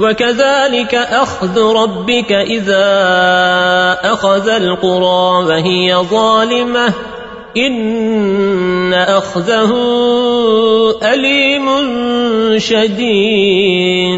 وكذلك أخذ ربك إذا أخذ القرى وهي ظالمة. إن أخذه أليم شديد.